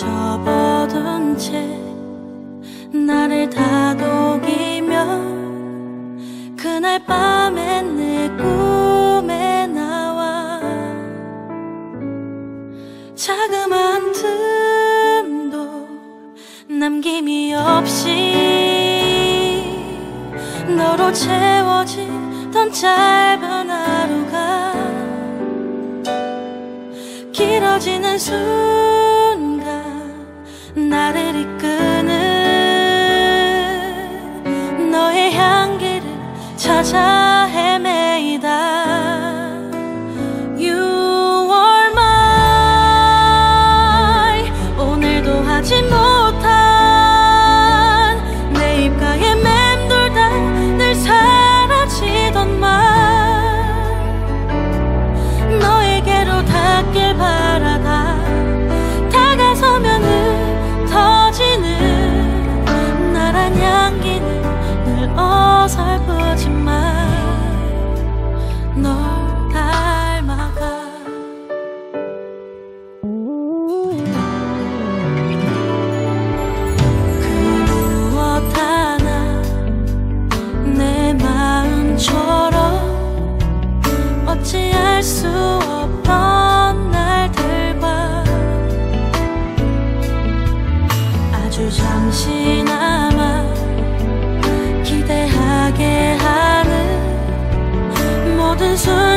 접어둔 채 나를 다독이며 그날 밤엔 내 꿈에 나와 자그마한 틈도 남김이 없이 너로 채워지던 짧은 하루가 길어지는 순간 나를 이끄는 너의 향기를 찾아 설프지만 널 닮아가. 그 무엇 하나 내 마음처럼 어찌할 수 없던 날들과 아주 잠시 나 다